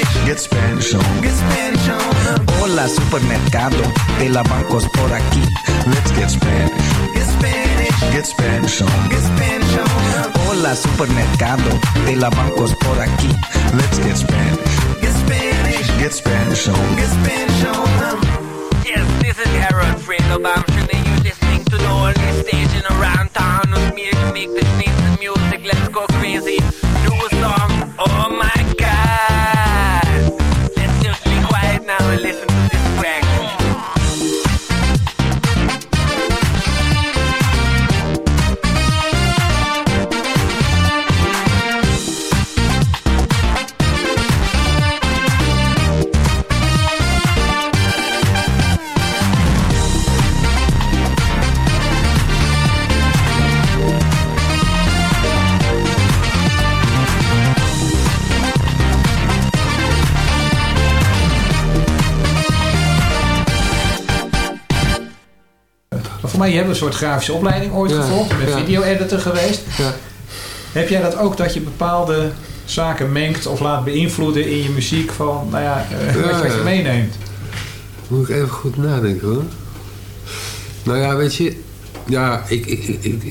Get Spanish. Get Spanish on. Get Spanish on. Hola supermercado de la bancos por aquí. Let's get Spanish. Get Spanish. Get Spanish on. Get Spanish on. Hola supermercado de la bancos por aquí. Let's get Spanish. Get Spanish. Get Spanish on. Get Spanish on. Yes, this is Harold Fredo Bamshin and you're listening to the only station around town with me to make the nice music. Let's go crazy. Do a song. Oh je hebt een soort grafische opleiding ooit gevolgd. Je bent video-editor geweest. Ja. Heb jij dat ook, dat je bepaalde zaken mengt of laat beïnvloeden in je muziek van, nou ja, eh, wat, je- wat je meeneemt? Moet ik even goed nadenken hoor. Nou ja, weet je, ja, ik, ik, ik,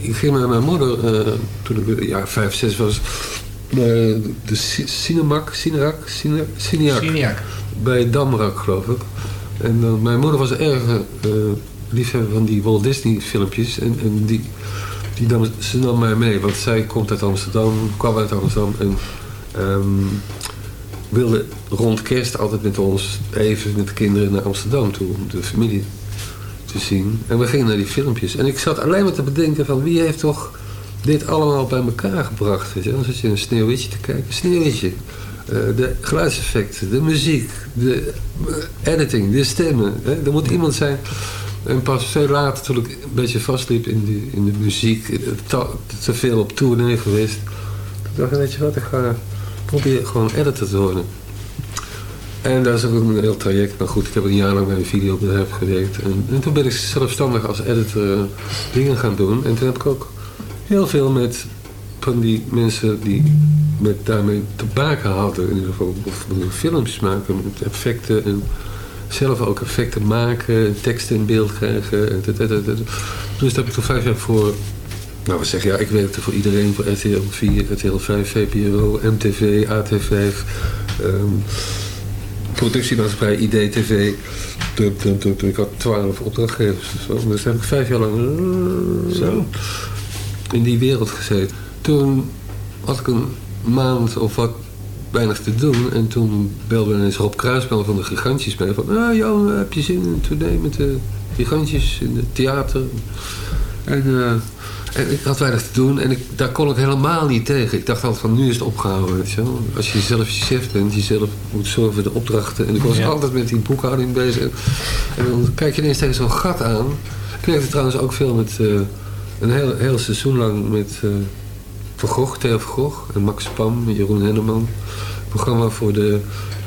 ik, ging met mijn moeder, eh, toen ik ja, vijf, zes was, naar de Ci- Cinemac, Cinerak, Cine, Cineac, Cineac. bij Damrak geloof ik. En mijn moeder was erg eh, liefhebber van die Walt Disney filmpjes en, en die, die nam, ze nam mij mee, want zij komt uit Amsterdam, kwam uit Amsterdam en ehm, wilde rond kerst altijd met ons even met de kinderen naar Amsterdam toe om de familie te zien. En we gingen naar die filmpjes. En ik zat alleen maar te bedenken van wie heeft toch dit allemaal bij elkaar gebracht. Weet je? Dan zat je een sneeuwwitje te kijken. Sneeuwwitje. Eh, de geluidseffecten, de muziek, de eh, editing, de stemmen. Hè? Er moet iemand zijn. En pas veel later, toen ik een beetje vastliep in, die, in de muziek, te, veel op tournee geweest. Ik dacht, weet je wat, ik ga proberen gewoon editor te worden. En daar is ook een heel traject. Maar goed, ik heb een jaar lang bij een videobedrijf gewerkt. En, en toen ben ik zelfstandig als editor eh, dingen gaan doen. En toen heb ik ook heel veel met van die mensen die met daarmee te maken hadden. In ieder geval of films maken met effecten. En zelf ook effecten maken. Teksten in beeld krijgen. Dus daar heb ik toen vijf jaar voor... Nou, we zeggen, ja, ik werkte voor iedereen. Voor RTL 4, RTL 5, VPRO, MTV, AT5... ehm, productiemaatschappij IDTV. Ik had twaalf opdrachtgevers. of Zo. Dus heb ik vijf jaar lang eh, Zo. in die wereld gezeten. Toen had ik een maand of wat weinig te doen. En toen belde ineens Rob Kruisman van de Gigantjes mee. Van, ah Jan, heb je zin in een tournee met de Gigantjes in het theater? En, eh, en ik had weinig te doen en ik, daar kon ik helemaal niet tegen. Ik dacht altijd van, nu is het opgehouden. Weet je wel. Als je zelf je chef bent, je zelf moet zorgen voor de opdrachten. En ik was Ja. altijd met die boekhouding bezig. En dan kijk je ineens tegen zo'n gat aan. Ik werkte trouwens ook veel met, eh, een heel, heel seizoen lang met uh, Van Gogh, Theo Van Gogh en Max Pam, Jeroen Henneman. Programma voor de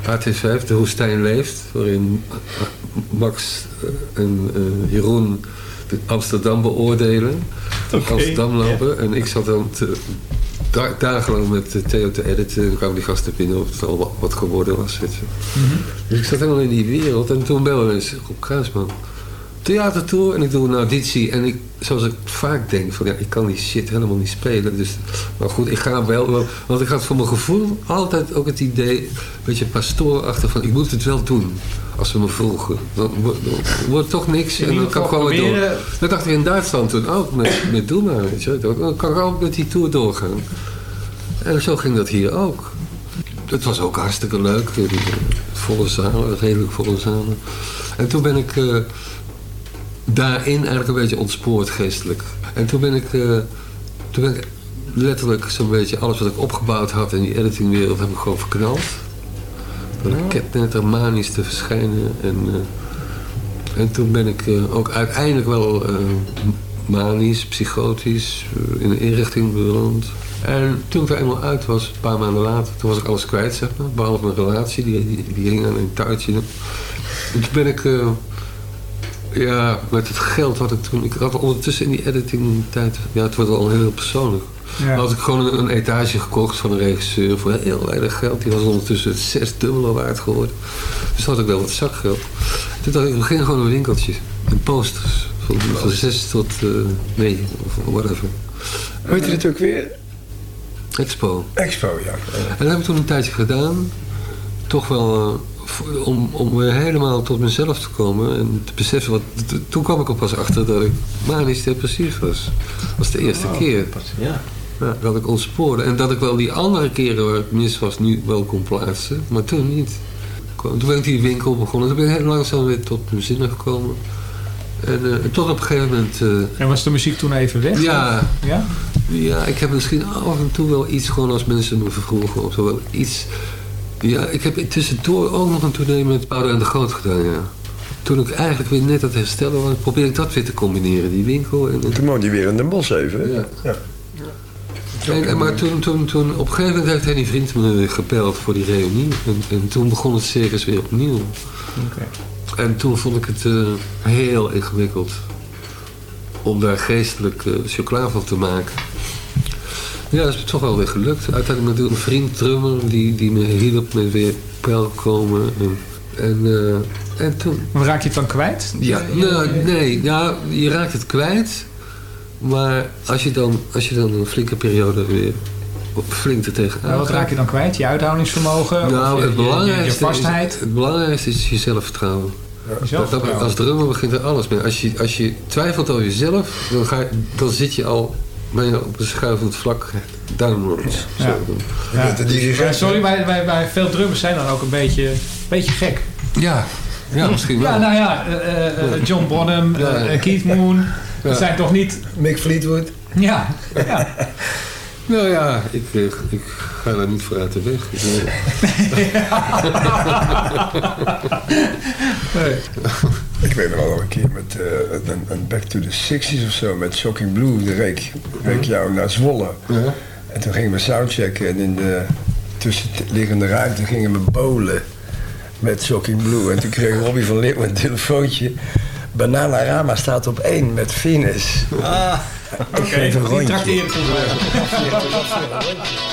AT5, De Woestijn Leeft, waarin Max eh, en eh, Jeroen Amsterdam beoordelen. Oké, Amsterdam lopen. En ik zat dan te, da- dagenlang met Theo te editen. En kwamen die gasten binnen of het al wat, geworden was. Je. Dus ik zat helemaal in die wereld. En toen belde eens op Kruisman. Theatertour en ik doe een auditie. En ik, zoals ik vaak denk, van ja, ik kan die shit helemaal niet spelen. Dus, maar goed, ik ga wel. Want ik had voor mijn gevoel altijd ook het idee, een beetje pastoorachtig van ik moet het wel doen. Als ze me vroegen. Dan wo- dan wordt toch niks. En dan kan ik gewoon weer door. Dat dacht ik in Duitsland toen ook. Met, met Doe maar, weet je. Dan kan ik ook met die tour doorgaan. En zo ging dat hier ook. Het was ook hartstikke leuk. eh, Volle zalen, redelijk volle zalen. En toen ben ik eh, daarin eigenlijk een beetje ontspoord geestelijk. En toen ben ik, eh, toen ben ik letterlijk zo'n beetje alles wat ik opgebouwd had in die editingwereld heb ik gewoon verknald. Door de catnetter manisch te verschijnen. En, eh, en toen ben ik eh, ook uiteindelijk wel manisch, psychotisch, in een inrichting beland. En toen ik er eenmaal uit was, een paar maanden later, toen was ik alles kwijt, zeg maar. Behalve mijn relatie, die, die, die hing aan een touwtje. En toen ben ik, ja, met het geld wat ik toen... Ik had ondertussen in die editing tijd, ja, het wordt al heel persoonlijk. Ja. had ik gewoon een, een etage gekocht van een regisseur voor heel weinig geld. Die was ondertussen het zesdubbele waard geworden. Dus had ik wel wat zakgeld. Toen dacht ik, we gewoon een winkeltje. En posters. Van, van zes tot eh negen of whatever. Weet je het ook weer? Expo. Expo, ja. En dat heb ik toen een tijdje gedaan. Toch wel eh, om, om weer helemaal tot mezelf te komen. En te beseffen wat... Toen kwam ik er pas achter dat ik manisch depressief was. Dat was de eerste Oh, keer. Ja. Ja, dat ik ontspoorde. En dat ik wel die andere keren waar het mis was nu wel kon plaatsen. Maar toen niet. Toen ben ik die winkel begonnen. Toen ben ik heel langzaam weer tot mijn zinnen gekomen. En eh, tot op een gegeven moment... eh, En was de muziek toen even weg? ja, Ja? ja, ik heb misschien af en toe wel iets, gewoon als mensen me vroegen of zo, wel iets. Ja, ik heb tussendoor ook nog een tournee met Boudewijn de Groot gedaan, ja. Toen ik eigenlijk weer net aan het herstellen was, probeerde ik dat weer te combineren, die winkel. En, en Toen woonde je weer in Den Bosch even. hè? Ja. ja. En, en maar toen, toen, toen, op een gegeven moment heeft die vriend me gebeld voor die reunie. En, en toen begon het circus weer opnieuw. En toen vond ik het eh, heel ingewikkeld. om daar geestelijk eh, chocola van te maken. Ja, dat is toch wel weer gelukt. Uiteindelijk met een vriend drummer die, die me hielp met weer pijl komen. En, en, eh, en toen... Maar raak je het dan kwijt? Ja, nou, nee, ja, je raakt het kwijt. Maar als je dan, als je dan een flinke periode weer op flink er tegenaan wat raak je dan kwijt? Je uithoudingsvermogen? nou, of je, het je- je- belangrijkste, je vastheid? Is, het belangrijkste is je zelfvertrouwen. Zelfvertrouwen. Dat- als drummer begint er alles mee. Als je, als je twijfelt over jezelf, dan, ga je, dan zit je al bijna op een schuivend vlak downwards. Ja. Zo. Ja. Ja, sorry, wij, wij, wij, veel drummers zijn dan ook een beetje, beetje gek. Ja, ja, misschien wel. Ja, nou ja, eh, eh, eh, John Bonham, Ja. Keith Moon. Dat zijn toch niet... Mick Fleetwood. Ja, ja. Nou ja, ik, ik ga daar niet voor uit de weg. Nee. Ik weet nog wel een keer met eh, een, een Back to the 60s of zo, met Shocking Blue. De reek, reek jou naar Zwolle. Ja. En toen gingen we soundchecken en in de tussenliggende ruimte gingen we bowlen met Shocking Blue. En toen kreeg Robbie van Leeuwen een telefoontje. Bananarama staat op één met Venus. Ah, Ik geef een die rondje.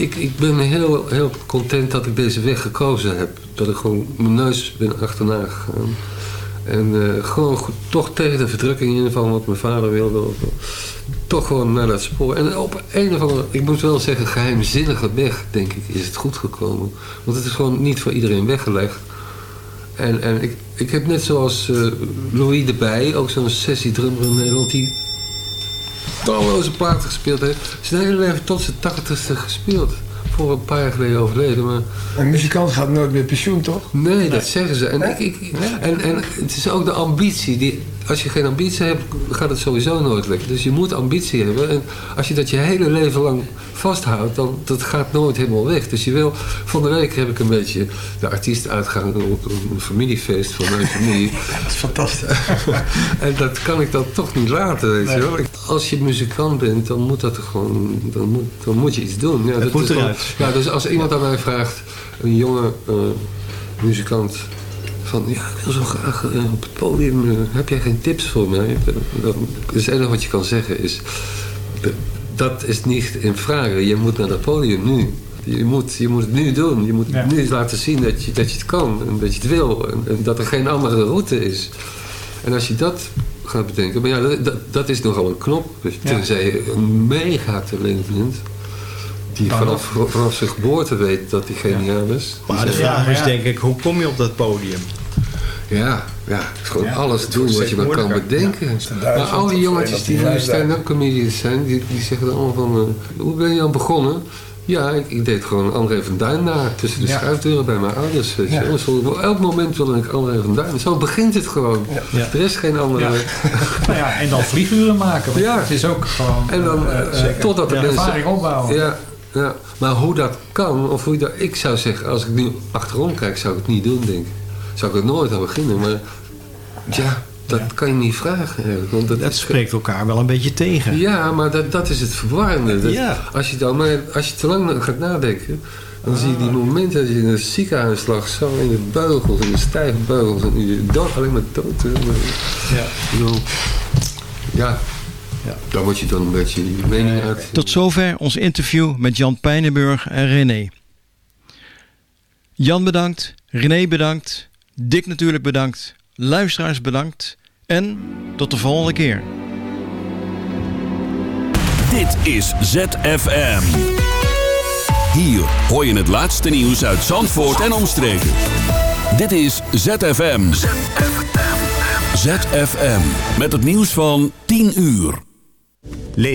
ik, ik ben heel, heel content dat ik deze weg gekozen heb. Dat ik gewoon mijn neus ben achterna gegaan. En eh, gewoon toch tegen de verdrukking in van wat mijn vader wilde. toch gewoon naar dat spoor. En op een of andere, ik moet wel zeggen, geheimzinnige weg, denk ik, is het goed gekomen. Want het is gewoon niet voor iedereen weggelegd. En, en ik, ik heb net zoals eh, Louis erbij, ook zo'n sessiedrummer in Nederland, die talloze platen gespeeld heeft. Zijn hele leven tot zijn tachtigste gespeeld. Voor een paar jaar geleden overleden. Maar... Een muzikant gaat nooit meer pensioen, toch? Nee, dat zeggen ze. En, ik, ik, en, en het is ook de ambitie. Die, als je geen ambitie hebt, gaat het sowieso nooit lukken. Dus je moet ambitie hebben. En als je dat je hele leven lang vasthoudt, dan dat gaat nooit helemaal weg. Dus je wil... Van de week heb ik een beetje de artiest uitgegaan op een familiefeest van mijn familie. dat is fantastisch. en dat kan ik dan toch niet laten, weet je wel. Als je muzikant bent, dan moet dat gewoon... Dan moet, dan moet je iets doen. Ja, dat moet is gewoon- eruit. ja, dus als iemand aan mij vraagt, een jonge eh, muzikant, van ja, ik wil zo graag eh, op het podium, eh, heb jij geen tips voor mij? Het enige wat je kan zeggen is, dat is niet in vragen. Je moet naar dat podium nu. Je moet, je moet het nu doen. Je moet nu laten zien dat je, dat je het kan en dat je het wil. En, en dat er geen andere route is. En als je dat gaat bedenken, maar ja, dat, dat, dat is nogal een knop. Dus Ja. Tenzij je een mega talent bent, die vanaf, vanaf zijn geboorte weet dat hij geniaal is. Maar de Dus, vraag eh, is denk ik, hoe kom je op dat podium? Ja, ja, gewoon Ja, alles doen wat je maar kan bedenken. Ja, maar al die jongetjes die nu stand-up comedians zijn, die, die zeggen dan allemaal van... eh, hoe ben je aan begonnen? Ja, ik, ik deed gewoon André van Duin na tussen de Ja. schuifdeuren bij mijn ouders. Weet je. Ja. wel. Dus op elk moment wilde ik André van Duin. Zo begint het gewoon. Ja. Er is geen andere... Ja. Nou ja, en dan vlieguren maken. Want Ja. Het is ook gewoon En dan, eh, totdat de ja, mensen... ervaring opbouwen. Ja, ja, maar hoe dat kan, of hoe dat... Ik zou zeggen, als ik nu achterom kijk, zou ik het niet doen, denk ik. Zou ik er nooit aan beginnen, maar... Ja, dat kan je niet vragen eigenlijk. Want dat, Dat is- spreekt elkaar wel een beetje tegen. Ja, maar dat, dat is het verwarrende. Dat- Ja. als, je dan, maar als je te lang gaat nadenken... Dan zie je die momenten dat je in een ziekenhuis lag, zo in de beugels, in de stijve beugels, en je dood, alleen maar dood. hè. Ja. Ja, daar word je dan een beetje je mening uit. Tot zover ons interview met Jan Pijnenburg en René. Jan bedankt, René bedankt, Dick natuurlijk bedankt, luisteraars bedankt en tot de volgende keer. Dit is ZFM. Hier hoor je het laatste nieuws uit Zandvoort en omstreken. Dit is ZFM. ZFM. Met het nieuws van 10 uur. Le